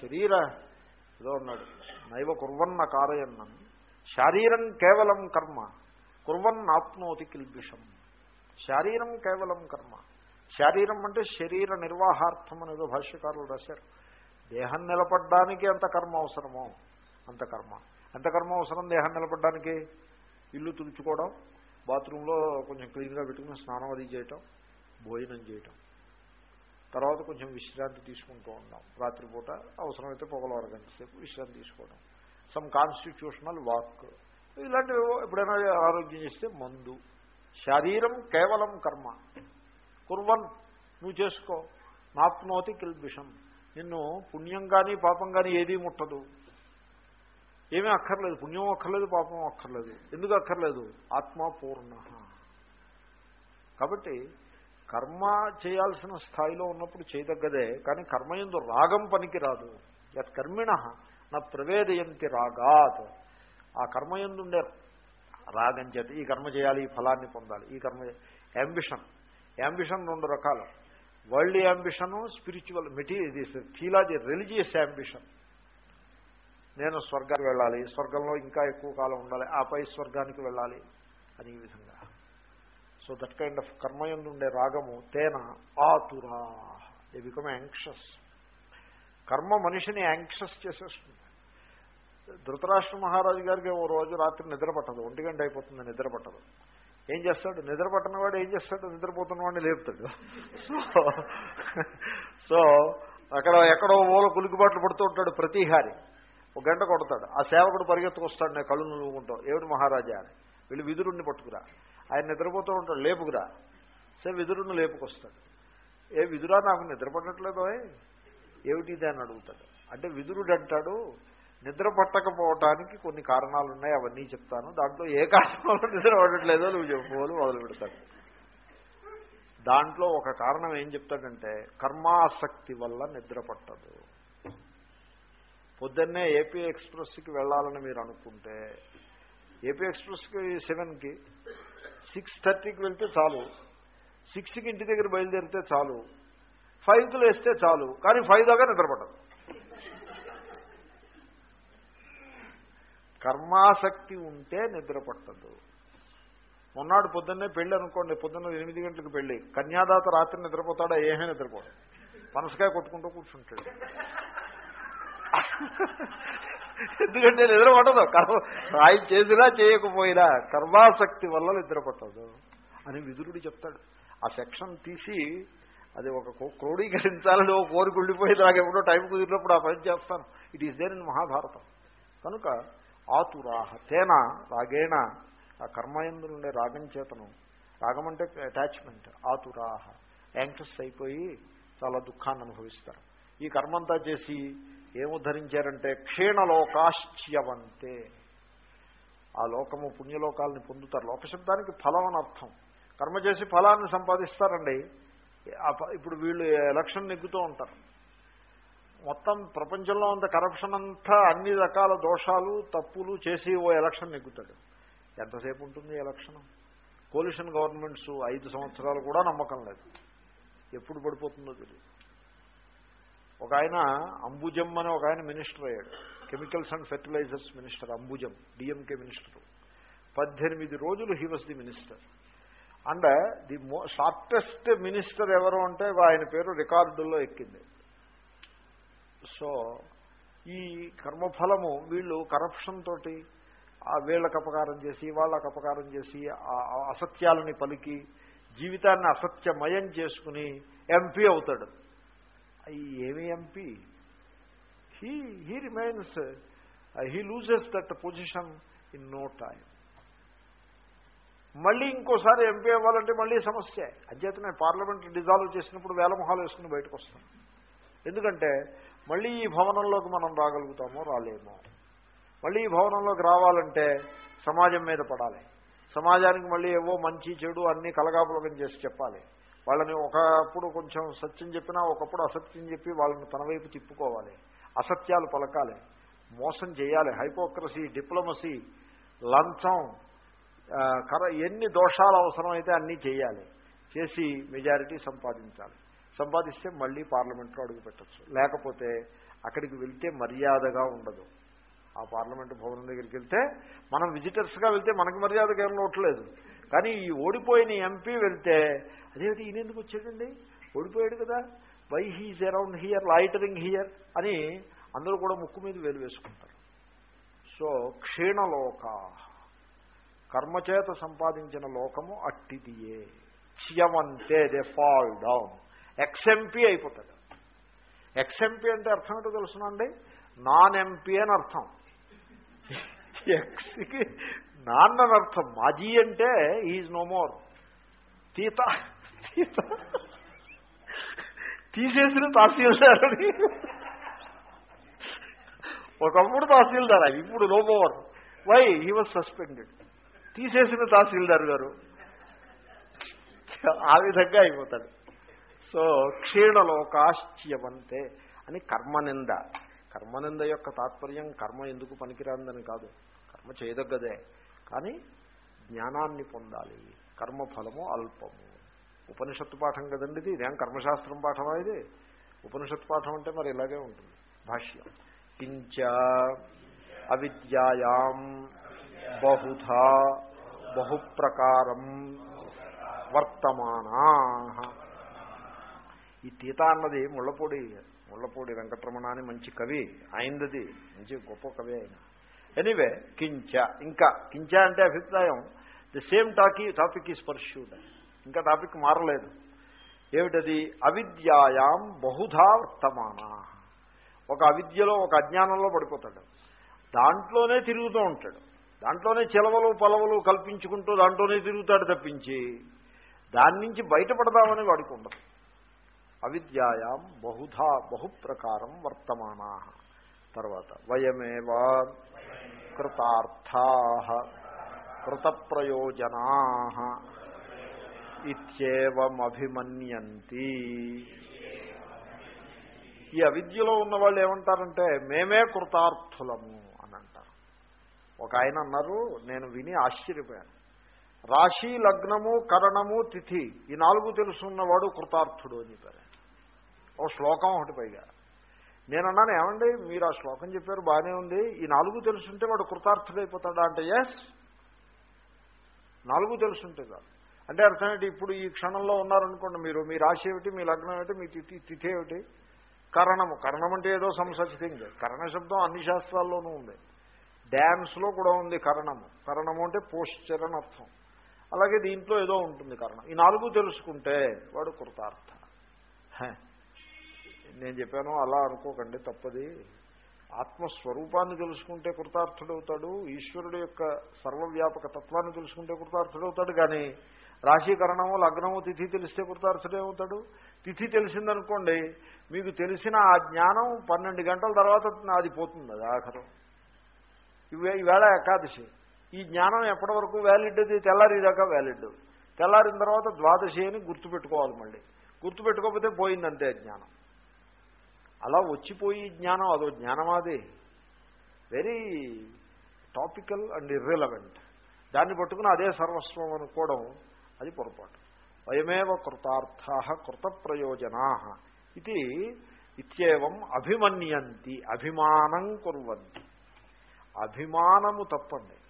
శరీర ఏదో అన్నాడు. నైవ కుర్వన్న కారయన్నను శారీరం కేవలం కర్మ. కుర్వన్ ఆప్నోతి కిల్బిషం. శారీరం కేవలం కర్మ. శారీరం అంటే శరీర నిర్వాహార్థం అనేదో భాష్యకారులు రాశారు. దేహం నిలబడ్డానికి ఎంత కర్మ అవసరమో అంత కర్మ. ఎంత కర్మ అవసరం దేహం నిలబడడానికి? ఇల్లు తుడుచుకోవడం బాత్రూంలో కొంచెం క్లీన్గా పెట్టుకుని స్నానం అది చేయటం భోజనం చేయటం. తర్వాత కొంచెం విశ్రాంతి తీసుకుంటూ ఉన్నాం రాత్రిపూట అవసరమైతే పొగల అరగంట సేపు విశ్రాంతి తీసుకోవడం. సమ్ కాన్స్టిట్యూషనల్ వాక్ ఇలాంటివి ఎప్పుడైనా ఆరోగ్యం చేస్తే మందు. శరీరం కేవలం కర్మ. కుర్వన్ నువ్వు చేసుకో. నాప్నోతి కిల్బిషం నిన్ను పుణ్యం కానీ పాపం కానీ ఏదీ ముట్టదు. ఏమీ అక్కర్లేదు. పుణ్యం అక్కర్లేదు పాపం అక్కర్లేదు. ఎందుకు అక్కర్లేదు? ఆత్మ పూర్ణ. కాబట్టి కర్మ చేయాల్సిన స్థాయిలో ఉన్నప్పుడు చేయదగ్గదే కానీ కర్మయందు రాగం పనికి రాదు యత్ కర్మిణ నా ప్రవేదయంతి రాగాత్. ఆ కర్మయందుండే రాగం చేత ఈ కర్మ చేయాలి ఈ ఫలాన్ని పొందాలి. ఈ కర్మ యాంబిషన్. యాంబిషన్ రెండు రకాలు. వరల్డ్ యాంబిషను స్పిరిచువల్ మెటీరియల్ ఇది థీలాజీ రిలీజియస్ యాంబిషన్ నేను స్వర్గానికి వెళ్ళాలి. స్వర్గంలో ఇంకా ఎక్కువ కాలం ఉండాలి. ఆపై స్వర్గానికి వెళ్ళాలి అని ఈ విధంగా. సో దట్ కైండ్ ఆఫ్ కర్మయందు ఉండే రాగము తేన ఆతురా. దే బికమ్ యాంక్షస్ కర్మ మనిషిని యాంక్షస్ చేసేస్తుంది. ధృతరాష్ట్ర మహారాజు గారికి ఓ రోజు రాత్రి నిద్ర పట్టదు. ఒంటి గంట అయిపోతుంది నిద్ర పట్టదు. ఏం చేస్తాడు? నిద్ర పట్టినవాడు ఏం చేస్తాడు? నిద్రపోతున్నవాడిని లేపుతాడు. సో సో అక్కడ ఎక్కడో ఓల కులికిబాట్లు పడుతూ ఉంటాడు ప్రతిహారి ఒక గంట కొడతాడు. ఆ సేవకుడు పరిగెత్తుకొస్తాడు నేను కళ్ళు నువ్వుకుంటావు ఏమిటి మహారాజా? అని. వీళ్ళు విదురుణ్ణి పట్టుకురా. ఆయన నిద్రపోతూ ఉంటాడు. లేపుకురా. సరే విదురుణ్ణి లేపుకొస్తాడు. ఏ విదురా నాకు నిద్రపడట్లేదో ఏమిటి ఇది? అని అడుగుతాడు. అంటే విదురుడు అంటాడు నిద్ర పట్టకపోవటానికి కొన్ని కారణాలు ఉన్నాయి అవన్నీ చెప్తాను. దాంట్లో ఏ కారణంలో నిద్ర పడట్లేదో నువ్వు చెప్పుకోవాలి మొదలు పెడతాడు దాంట్లో ఒక కారణం ఏం చెప్తాడంటే కర్మాసక్తి వల్ల నిద్ర పట్టదు. పొద్దున్నే ఏపీ ఎక్స్ప్రెస్కి వెళ్ళాలని మీరు అనుకుంటే ఏపీ ఎక్స్ప్రెస్కి సెవెన్కి సిక్స్ థర్టీకి వెళ్తే చాలు. సిక్స్కి ఇంటి దగ్గర బయలుదేరితే చాలు. ఫైవ్కి లేస్తే చాలు. కానీ ఫైవ్ దాకా నిద్రపడదు కర్మాసక్తి ఉంటే నిద్ర పట్టదు. మొన్నాడు పొద్దున్నే పెళ్ళి అనుకోండి పొద్దున్న ఎనిమిది గంటలకు పెళ్ళి. కన్యాదాత రాత్రి నిద్రపోతాడా? ఏహే నిద్రపోడు. పనసకాయ కొట్టుకుంటూ కూర్చుంటాడు. ఎందుకంటే నిద్ర పట్టదు. కర్మ రాయి చేసినా చేయకపోయినా కర్మాసక్తి వల్ల నిద్ర పట్టదు అని విదురుడు చెప్తాడు. ఆ సెక్షన్ తీసి అది ఒక క్రోడీకరించాలని ఒక కోరిక ఉండిపోయి నాకు ఎప్పుడో టైం కుదిరినప్పుడు ఆ పని చేస్తాను. It is there in Mahabharata. కనుక ఆతురాహ తేన రాగేణ ఆ కర్మయందు నుండే రాగం చేతను. రాగం అంటే అటాచ్మెంట్ ఆతురాహ. యాంక్సస్ అయిపోయి చాలా దుఃఖాన్ని అనుభవిస్తారు. ఈ కర్మంతా చేసి ఏముద్ధరించారంటే క్షీణలోకాశ్చ్యవంతే. ఆ లోకము పుణ్యలోకాలని పొందుతారు. లోకశబ్దానికి ఫలం అని అర్థం. కర్మ చేసి ఫలాన్ని సంపాదిస్తారండి. ఇప్పుడు వీళ్ళు ఎలక్షన్ నెగ్గుతూ ఉంటారు. మొత్తం ప్రపంచంలో అంత కరప్షన్ అంతా అన్ని రకాల దోషాలు తప్పులు చేసి ఓ ఎలక్షన్ నెగ్గుతాడు. ఎంతసేపు ఉంటుంది ఎలక్షన్ కోలిషన్ గవర్నమెంట్స్ ఐదు సంవత్సరాలు కూడా నమ్మకం లేదు. ఎప్పుడు పడిపోతుందో తెలియదు. ఒక ఆయన అంబుజం అని ఒక ఆయన మినిస్టర్ అయ్యాడు. Chemicals and fertilizers minister Ambujam DMK minister పద్దెనిమిది రోజులు he was the minister and the మో షార్టెస్ట్ మినిస్టర్ ఎవరు అంటే ఆయన పేరు రికార్డుల్లో ఎక్కింది. సో ఈ కర్మఫలము వీళ్ళు కరప్షన్ తోటి వీళ్ళకు అపకారం చేసి వాళ్ళకు అపకారం చేసి అసత్యాలని పలికి జీవితాన్ని అసత్యమయం చేసుకుని ఎంపీ అవుతాడు. ఏమి MP? He he remains he loses that position in no time మళ్ళీ ఇంకోసారి ఎంపీ అవ్వాలంటే మళ్ళీ సమస్య. అధ్యతనే పార్లమెంట్ డిజాల్వ్ చేసినప్పుడు వేలమొహాలు వేసుకుని బయటకు వస్తాం. ఎందుకంటే మళ్ళీ ఈ భవనంలోకి మనం రాగలుగుతామో రాలేమో. మళ్ళీ ఈ భవనంలోకి రావాలంటే సమాజం మీద పడాలి. సమాజానికి మళ్ళీ ఏవో మంచి చెడు అన్నీ కలగాపులగం చేసి చెప్పాలి. వాళ్ళని ఒకప్పుడు కొంచెం సత్యం చెప్పినా ఒకప్పుడు అసత్యం చెప్పి వాళ్ళని తన వైపు తిప్పుకోవాలి. అసత్యాలు పలకాలి. మోసం చేయాలి. హైపోక్రసీ డిప్లొమసీ లంచం కర ఎన్ని దోషాలు అవసరమైతే అన్నీ చేయాలి. చేసి మెజారిటీ సంపాదించాలి. సంపాదిస్తే మళ్ళీ పార్లమెంట్లో అడుగు పెట్టచ్చు లేకపోతే అక్కడికి వెళ్తే మర్యాదగా ఉండదు. ఆ పార్లమెంటు భవనం దగ్గరికి వెళ్తే మనం విజిటర్స్గా వెళ్తే మనకి మర్యాదగా ఏం నోట్లేదు కానీ ఈ ఓడిపోయిన ఎంపీ వెళ్తే అదేమిటి ఈయన ఎందుకు వచ్చాడండి? ఓడిపోయాడు కదా. Why he's around here loitering here అని అందరూ కూడా ముక్కు మీద వేలు వేసుకుంటారు. సో క్షీణలోక. కర్మచేత సంపాదించిన లోకము అట్టిదియే. చ్యవంతే they fall down ex MP అయిపోతాడు. ఎక్స్ఎంపీ అంటే అర్థం ఏంటో తెలుసునండి? నాన్ ఎంపీ అని అర్థం. ఎక్స్కి నాన్న అని అర్థం. మాజీ అంటే ఈజ్ నో మోర్. తీత తీత. తీసేసిన తహసీల్దార్ అని ఒకప్పుడు తహసీల్దార్ ఇప్పుడు no more. Why he was suspended. తీసేసిన తహసీల్దార్ గారు. ఆ విధంగా అయిపోతాడు. సో క్షీణలోకాశ్చ్యవంతే అని కర్మనింద. కర్మనింద యొక్క తాత్పర్యం కర్మ ఎందుకు పనికిరాందని కాదు. కర్మ చేయదగ్గదే. కానీ జ్ఞానాన్ని పొందాలి. కర్మఫలము అల్పము. ఉపనిషత్తు పాఠం కదండి ఇది. ఇదేం కర్మశాస్త్రం పాఠమా ఇది? ఉపనిషత్తు పాఠం అంటే మరి ఇలాగే ఉంటుంది. భాష్యం. కించ అవిద్యాయాం బహుధా బహుప్రకారం వర్తమానా. ఈ తీత అన్నది ముళ్ళపూడి ముళ్ళపూడి వెంకటరమణ అని మంచి కవి ఆయనది మంచి గొప్ప కవి ఆయన. ఎనీవే కించ ఇంకా కించ అంటే అభిప్రాయం the same talkie topic is pursued ఇంకా టాపిక్ మారలేదు. ఏమిటది? అవిద్యాయాం బహుధా వర్తమాన. ఒక అవిద్యలో ఒక అజ్ఞానంలో పడిపోతాడు. దాంట్లోనే తిరుగుతూ ఉంటాడు. దాంట్లోనే చిలవలు పొలవలు కల్పించుకుంటూ దాంట్లోనే తిరుగుతాడు తప్పించి దాని నుంచి బయటపడదామని వాడికి ఉండదు. అవిద్యాయాం బహుధా బహుప్రకారం వర్తమానా. తర్వాత వయమేవా కృతార్థా కృత ప్రయోజనా ఇత్యేవమభిమన్యంతి. ఈ అవిద్యలో ఉన్న వాళ్ళు ఏమంటారంటే మేమే కృతార్థులము అని అంటారు. ఒక ఆయన అన్నారు నేను విని ఆశ్చర్యపోయాను. రాశి లగ్నము కరణము తిథి ఈ నాలుగు తెలుసున్నవాడు కృతార్థుడు అని చెప్పారు. ఓ శ్లోకం ఒకటి పైగా. నేను అన్నాను ఏమండి మీరు ఆ శ్లోకం చెప్పారు బాగానే ఉంది. ఈ నాలుగు తెలుసుంటే వాడు కృతార్థుడైపోతాడా? అంటే ఎస్ నాలుగు తెలుసుంటే కాదు. అంటే అర్థం ఏంటి? ఇప్పుడు ఈ క్షణంలో ఉన్నారనుకోండి మీరు మీ రాశి ఏమిటి మీ లగ్నం ఏమిటి మీ తిథి తిథి ఏమిటి? కరణము. కరణం అంటే ఏదో సంసచితింగ్ కరణ శబ్దం అన్ని శాస్త్రాల్లోనూ ఉంది. డ్యాన్స్లో కూడా ఉంది కరణము. కరణము అంటే పోశ్చర్ అని అర్థం. అలాగే దీంట్లో ఏదో ఉంటుంది కారణం. ఈ నాలుగు తెలుసుకుంటే వాడు కృతార్థ. నేను చెప్పాను అలా అనుకోకండి తప్పది. ఆత్మస్వరూపాన్ని తెలుసుకుంటే కృతార్థుడవుతాడు ఈశ్వరుడు యొక్క సర్వవ్యాపక తత్వాన్ని తెలుసుకుంటే కృతార్థుడవుతాడు కానీ రాశీకరణము లగ్నము తిథి తెలిస్తే కృతార్థుడే అవుతాడు. తిథి తెలిసిందనుకోండి మీకు తెలిసిన ఆ జ్ఞానం పన్నెండు గంటల తర్వాత అది పోతుంది అది ఆఖరం. ఇవే ఈవేళ ఏకాదశి. ఈ జ్ఞానం ఎప్పటి వరకు వ్యాలిడ్ అది తెల్లారిదాకా వ్యాలిడ్ తెల్లారిన తర్వాత ద్వాదశి అని గుర్తుపెట్టుకోవాలి మళ్ళీ. గుర్తుపెట్టుకోకపోతే పోయిందంతే జ్ఞానం. అలా వచ్చిపోయి జ్ఞానం అదో జ్ఞానమాది వెరీ టాపికల్ అండ్ ఇర్రెలవెంట్ దాన్ని పట్టుకుని అదే సర్వస్వం అనుకోవడం అది పొరపాటు. వయమేవ కృతార్థ కృత ప్రయోజనా ఇది ఇత్యేవం అభిమన్యంతి అభిమానం కుర్వంతి. అభిమానము తప్పండి.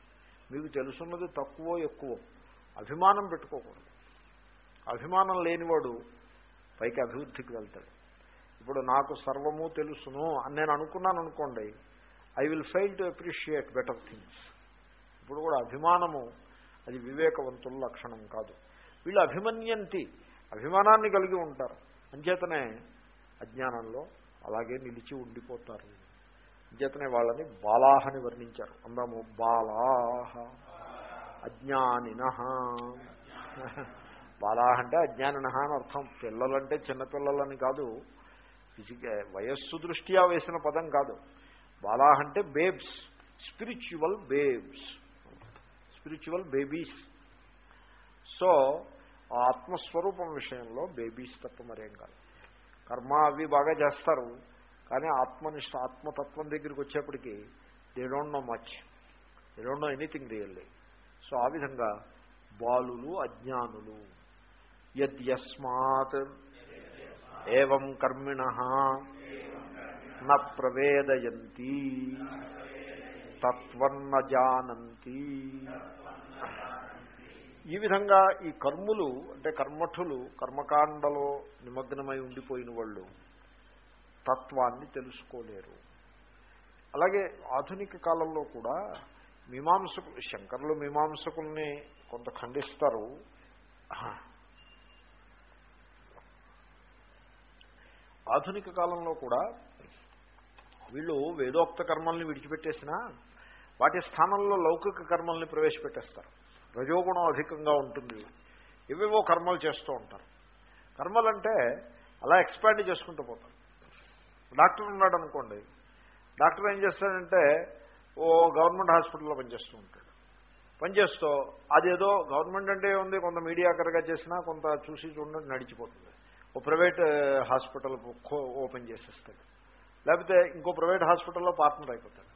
మీకు తెలుసున్నది తక్కువ ఎక్కువ. అభిమానం పెట్టుకోకూడదు. అభిమానం లేనివాడు పైకి అభివృద్ధికి వెళ్తాడు. ఇప్పుడు నాకు సర్వము తెలుసును అని నేను అనుకున్నాను అనుకోండి I will fail to appreciate better things ఇప్పుడు కూడా అభిమానము అది వివేకవంతుల లక్షణం కాదు. వీళ్ళు అభిమన్యంతి అభిమానాన్ని కలిగి ఉంటారు. అంచేతనే అజ్ఞానంలో అలాగే నిలిచి ఉండిపోతారు. అంచేతనే వాళ్ళని బాలాహని వర్ణించారు. అందాము బాలాహ అజ్ఞానిన బాలాహ అంటే అజ్ఞానిన అని అర్థం. పిల్లలంటే చిన్నపిల్లలని కాదు. ఫిజిక వయస్సు దృష్ట్యా వేసిన పదం కాదు. బాలాహ అంటే babes spiritual babes spiritual babies so ఆత్మస్వరూపం విషయంలో బేబీస్ తప్ప మరేం కాదు. కర్మ అవి బాగా చేస్తారు. కానీ ఆత్మనిష్ట ఆత్మతత్వం దగ్గరికి వచ్చేప్పటికీ they don't know much they don't know anything really so ఆ విధంగా బాలులు అజ్ఞానులు యస్మాత్ ఏం కర్మిణ న ప్రవేదయంతి తత్వన్న జానంతి. ఈ విధంగా ఈ కర్ములు అంటే కర్మఠులు కర్మకాండలో నిమగ్నమై ఉండిపోయిన వాళ్ళు తత్వాన్ని తెలుసుకోలేరు. అలాగే ఆధునిక కాలంలో కూడా మీమాంసకులు శంకరులు మీమాంసకుల్ని కొంత ఖండిస్తారు. ఆధునిక కాలంలో కూడా వీళ్ళు వేదోక్త కర్మల్ని విడిచిపెట్టేసినా వాటి స్థానంలో లౌకిక కర్మల్ని ప్రవేశపెట్టేస్తారు. రజోగుణం అధికంగా ఉంటుంది. ఇవేవో కర్మలు చేస్తూ ఉంటారు. కర్మలంటే అలా ఎక్స్పాండ్ చేసుకుంటూ పోతారు. డాక్టర్ ఉన్నాడు అనుకోండి డాక్టర్ ఏం చేస్తాడంటే ఓ గవర్నమెంట్ హాస్పిటల్లో పనిచేస్తూ ఉంటాడు. పనిచేస్తూ అదేదో గవర్నమెంట్ అంటే ఉంది కొంత మీడియాకర్గా చేసినా కొంత చూసి చూడండి నడిచిపోతుంది. ఓ ప్రైవేట్ హాస్పిటల్ ఓపెన్ చేసేస్తాడు. లేకపోతే ఇంకో ప్రైవేట్ హాస్పిటల్లో పార్ట్నర్ అయిపోతాడు.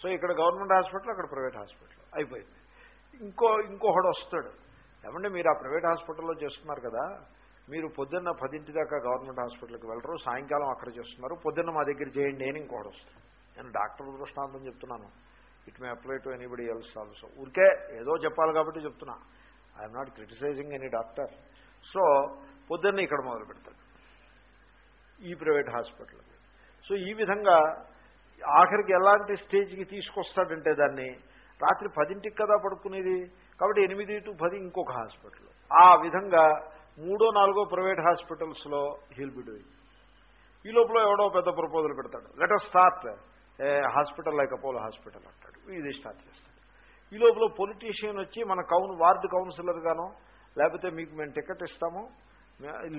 సో ఇక్కడ గవర్నమెంట్ హాస్పిటల్ అక్కడ ప్రైవేట్ హాస్పిటల్ అయిపోయింది. ఇంకో ఇంకొకడు వస్తాడు. ఏమంటే మీరు ఆ ప్రైవేట్ హాస్పిటల్లో చేస్తున్నారు కదా మీరు పొద్దున్న పదింటి దాకా గవర్నమెంట్ హాస్పిటల్కి వెళ్ళరు సాయంకాలం అక్కడ చేస్తున్నారు పొద్దున్న మా దగ్గర చేయండి అని ఇంకోటి వస్తుంది. నేను డాక్టర్ దృష్టాంతం చెప్తున్నాను. It may apply to anybody else also ఊరికే ఏదో చెప్పాలి కాబట్టి చెప్తున్నా. I'm not criticising any doctor so పొద్దున్న ఇక్కడ మొదలు పెడతాడు ఈ ప్రైవేట్ హాస్పిటల్. సో ఈ విధంగా ఆఖరికి ఎలాంటి స్టేజ్కి తీసుకొస్తాడంటే దాన్ని రాత్రి పదింటికి కదా పడుకునేది? కాబట్టి ఎనిమిది టు పది ఇంకొక హాస్పిటల్. ఆ విధంగా మూడో నాలుగో ప్రైవేట్ హాస్పిటల్స్లో హీల్ బి డూయింగ్ ఈ లోపల ఎవడో పెద్ద ప్రపోజల్ పెడతాడు. Let start hospital like Apollo hospital అంటాడు. ఇది స్టార్ట్ చేస్తాడు. ఈ లోపల పొలిటీషియన్ వచ్చి మన కౌన్ వార్డు కౌన్సిలర్ గాను లేకపోతే మీకు మేము టికెట్ ఇస్తాము.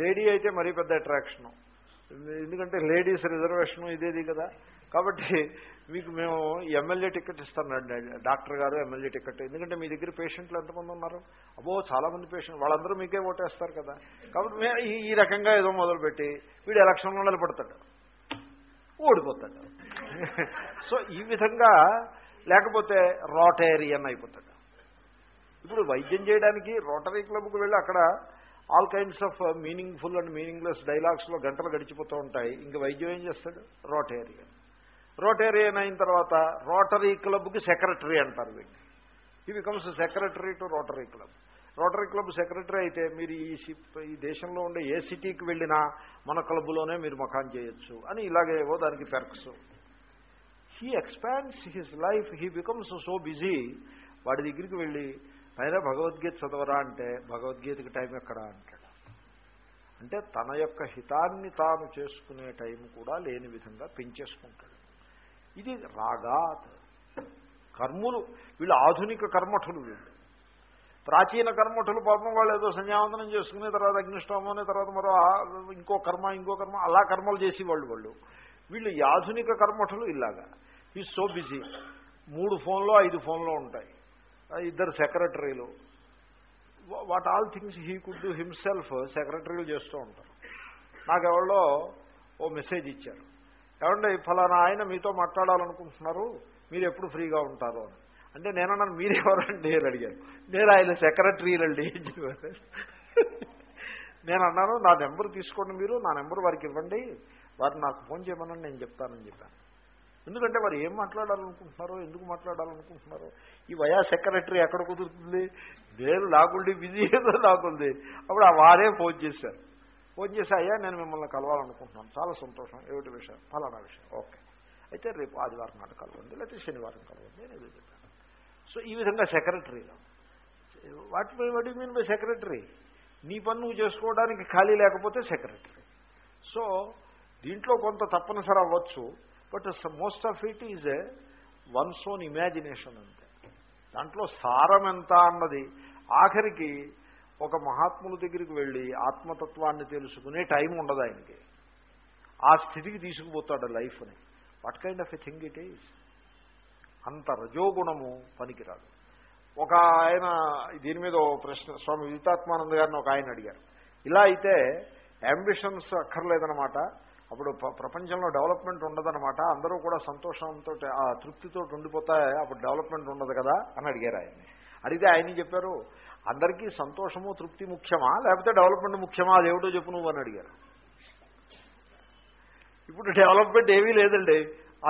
లేడీ అయితే మరీ పెద్ద అట్రాక్షను ఎందుకంటే లేడీస్ రిజర్వేషను ఇదేది కదా. కాబట్టి మీకు మేము ఎమ్మెల్యే టికెట్ ఇస్తానండి డాక్టర్ గారు ఎమ్మెల్యే టికెట్ ఎందుకంటే మీ దగ్గర పేషెంట్లు ఎంతమంది ఉన్నారు? అబ్బో చాలా మంది పేషెంట్ వాళ్ళందరూ మీకే ఓటేస్తారు కదా. కాబట్టి మే ఈ- ఈ రకంగా ఏదో మొదలుపెట్టి వీడు ఎలక్షన్లో నిలబడతాడు. ఓడిపోతాడు. సో ఈ విధంగా లేకపోతే రోటేరియన్ అయిపోతాడు. ఇప్పుడు వైద్యం చేయడానికి రోటరీ క్లబ్కి వెళ్ళి అక్కడ all kinds of meaningful and meaningless డైలాగ్స్లో గంటలు గడిచిపోతూ ఉంటాయి. ఇంక వైద్యం ఏం చేస్తాడు? రోటేరియన్. రోటేరియన్ అయిన తర్వాత రోటరీ క్లబ్కి సెక్రటరీ అంటారు వీడిని ఈ becomes secretary to rotary club rotary club secretary అయితే మీరు ఈ సి- ఈ దేశంలో ఉండే ఏ సిటీకి వెళ్ళినా మన క్లబ్లోనే మీరు మకాన్ చేయొచ్చు అని ఇలాగేవో దానికి perks. He expands his life he becomes so busy వాడి దగ్గరికి వెళ్ళి పైన భగవద్గీత చదవరా అంటే భగవద్గీతకి టైం ఎక్కడా? అంటాడు. అంటే తన యొక్క హితాన్ని తాను చేసుకునే టైం కూడా లేని విధంగా పెంచేసుకుంటాడు. ఇది రాగాత్. కర్ములు వీళ్ళు ఆధునిక కర్మఠులు వీళ్ళు. ప్రాచీన కర్మఠులు పాపం వాళ్ళు ఏదో సంధ్యావందనం చేసుకునే తర్వాత అగ్నిష్టోమనే తర్వాత మరో ఇంకో కర్మ ఇంకో కర్మ అలా కర్మలు చేసేవాళ్ళు వాళ్ళు. వీళ్ళు ఈ ఆధునిక కర్మఠులు ఇలాగా. ఈ సో బిజీ మూడు ఫోన్లో ఐదు ఫోన్లో ఉంటాయి. ఇద్దరు సెక్రటరీలు. What all things he could do himself సెక్రటరీలు చేస్తూ ఉంటారు. నాకు ఓ మెసేజ్ ఇచ్చారు. ఏమంటే ఫలానా ఆయన మీతో మాట్లాడాలనుకుంటున్నారు మీరు ఎప్పుడు ఫ్రీగా ఉంటారు అని. అంటే నేనన్నాను మీరెవరండి అని అడిగాను. నేను ఆయన సెక్రటరీలండి నేను అన్నాను నా నెంబర్ తీసుకోండి మీరు నా నెంబర్ వారికి ఇవ్వండి వారు నాకు ఫోన్ చేయమని నేను చెప్తానని చెప్పాను. ఎందుకంటే వారు ఏం మాట్లాడాలనుకుంటున్నారో ఎందుకు మాట్లాడాలనుకుంటున్నారో. ఈ వయా సెక్రటరీ ఎక్కడ కుదురుతుంది? నేను నాకుండి బిజీ ఏదో నాకుంది. అప్పుడు ఆ వారే ఫోన్ చేశారు. ఫోన్ చేసి అయ్యా నేను మిమ్మల్ని కలవాలనుకుంటున్నాను. చాలా సంతోషం. ఏమిటి విషయం? ఫలానా విషయం. ఓకే. అయితే రేపు ఆదివారం నాడు కలవండి లేకపోతే శనివారం కలవండి నేను చెప్పాను సో ఈ విధంగా సెక్రటరీలో what what you mean by secretary? నీ పని నువ్వు చేసుకోవడానికి ఖాళీ లేకపోతే సెక్రటరీ. సో దీంట్లో కొంత తప్పనిసరి అవ్వచ్చు but most of it is a one's own imagination అంతే. దాంట్లో సారం ఎంత అన్నది ఆఖరికి ఒక మహాత్ముల దగ్గరికి వెళ్ళి ఆత్మతత్వాన్ని తెలుసుకునే టైం ఉండదు ఆయనకి. ఆ స్థితికి తీసుకుపోతాడు లైఫ్ని. What kind of a thing it is అంత రజోగుణము పనికిరాదు. ఒక ఆయన దీని మీద ప్రశ్న స్వామి విదితాత్మానంద గారిని ఒక ఆయన అడిగారు. ఇలా అయితే అంబిషన్స్ అక్కర్లేదనమాట అప్పుడు ప్ర- ప్రపంచంలో డెవలప్మెంట్ ఉండదనమాట అందరూ కూడా సంతోషంతో ఆ తృప్తితో ఉండిపోతాయి. అప్పుడు డెవలప్మెంట్ ఉండదు కదా అని అడిగారు ఆయన్ని. అడిగితే ఆయన చెప్పారు అందరికీ సంతోషము తృప్తి ముఖ్యమా? లేకపోతే డెవలప్మెంట్ ముఖ్యమా? అదేమిటో చెప్పు నువ్వు అని అడిగారు. ఇప్పుడు డెవలప్మెంట్ ఏమీ లేదండి.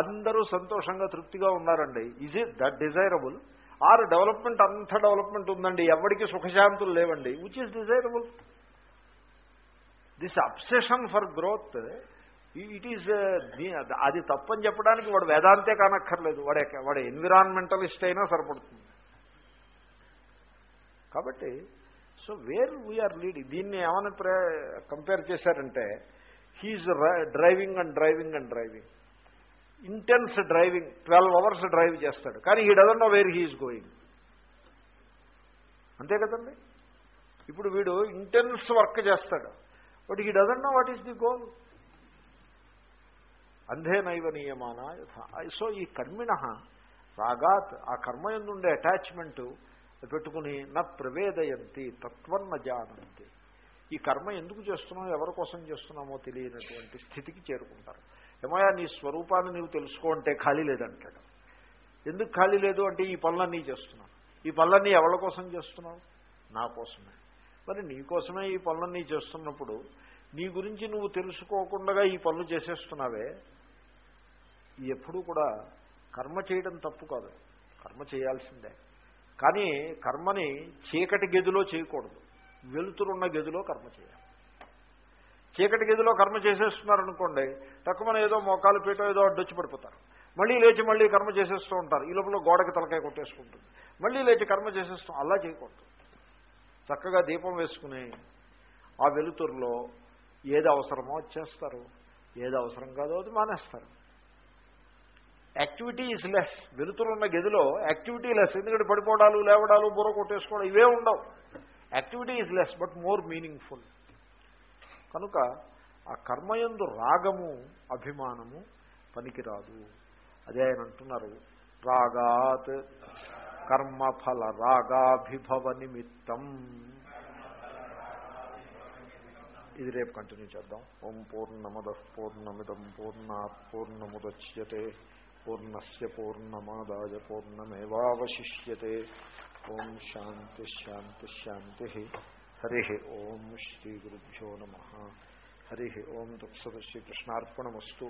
అందరూ సంతోషంగా తృప్తిగా ఉన్నారండి. Is it that desirable or development అంత డెవలప్మెంట్ ఉందండి? ఎవరికి సుఖశాంతులు లేవండి? Which is desirable this obsession for growth it is అది తప్పని చెప్పడానికి వాడు వేదాంతే కానక్కర్లేదు. వాడు వాడు ఎన్విరాన్మెంటలిస్ట్ అయినా సరిపడుతుంది. కాబట్టి సో వేర్ వీఆర్ లీడింగ్ దీన్ని ఏమని ప్రే కంపేర్ చేశారంటే he's driving and driving and driving intense driving twelve hours drive చేస్తాడు. కానీ ఈ doesn't know where he's going అంతే కదండి? ఇప్పుడు వీడు ఇంటెన్స్ వర్క్ చేస్తాడు. But he doesn't know what is the goal అంధేనైవ నియమాన యథ. సో ఈ కర్మిణ రాగాత్ ఆ కర్మ ఎందుండే అటాచ్మెంటు పెట్టుకుని నా ప్రవేదయంతి తత్వన్న జానంతి. ఈ కర్మ ఎందుకు చేస్తున్నాం ఎవరి కోసం చేస్తున్నామో తెలియనటువంటి స్థితికి చేరుకుంటారు. ఏమయ్యా నీ స్వరూపాన్ని నీవు తెలుసుకో అంటే ఖాళీ లేదంటాడు. ఎందుకు ఖాళీ లేదు అంటే ఈ పనులన్నీ చేస్తున్నావు. ఈ పనులన్నీ ఎవరి కోసం చేస్తున్నావు? నా కోసమే. మరి నీ కోసమే ఈ పనులన్నీ చేస్తున్నప్పుడు నీ గురించి నువ్వు తెలుసుకోకుండా ఈ పనులు చేసేస్తున్నావే? ఎప్పుడూ కూడా కర్మ చేయడం తప్పు కాదు. కర్మ చేయాల్సిందే. కానీ కర్మని చీకటి గదిలో చేయకూడదు. వెలుతురున్న గదిలో కర్మ చేయాలి. చీకటి గదిలో కర్మ చేసేస్తున్నారనుకోండి తక్కువ ఏదో మోకాలు పీట ఏదో అడ్డొచ్చి పడిపోతారు. మళ్ళీ లేచి మళ్ళీ కర్మ చేసేస్తూ ఉంటారు. ఈ లోపల గోడకి తలకాయ కొట్టేసుకుంటుంది. మళ్ళీ లేచి కర్మ చేసేస్తూ అలా చేయకూడదు. చక్కగా దీపం వేసుకుని ఆ వెలుతురులో ఏది అవసరమో చేస్తారు. ఏది అవసరం కాదో అది మానేస్తారు. యాక్టివిటీ ఈజ్ లెస్ వెలుతురున్న గదిలో యాక్టివిటీ లెస్ ఎందుకంటే పడిపోవడాలు లేవడాలు బుర్ర కొట్టేసుకోవడం ఇవే ఉండవు. Activity is less but more meaningful కనుక ఆ కర్మయందు రాగము అభిమానము పనికిరాదు. అదే ఆయన అంటున్నారు. రాగాత్ కర్మఫల రాగాభిభవ నిమిత్తం. ఇది రేపు కంటిన్యూ చేద్దాం. ఓం పూర్ణమద పూర్ణమిదం పూర్ణ పూర్ణముద్యతే. పూర్ణస్ పూర్ణమాదాయ పూర్ణమేవాశిష్యే ఓం శాంతిశాంతిశాంతి హరి ఓం శ్రీ గురుభ్యో నమ హరి ఓం తత్సత్ శ్రీకృష్ణార్పణమస్తు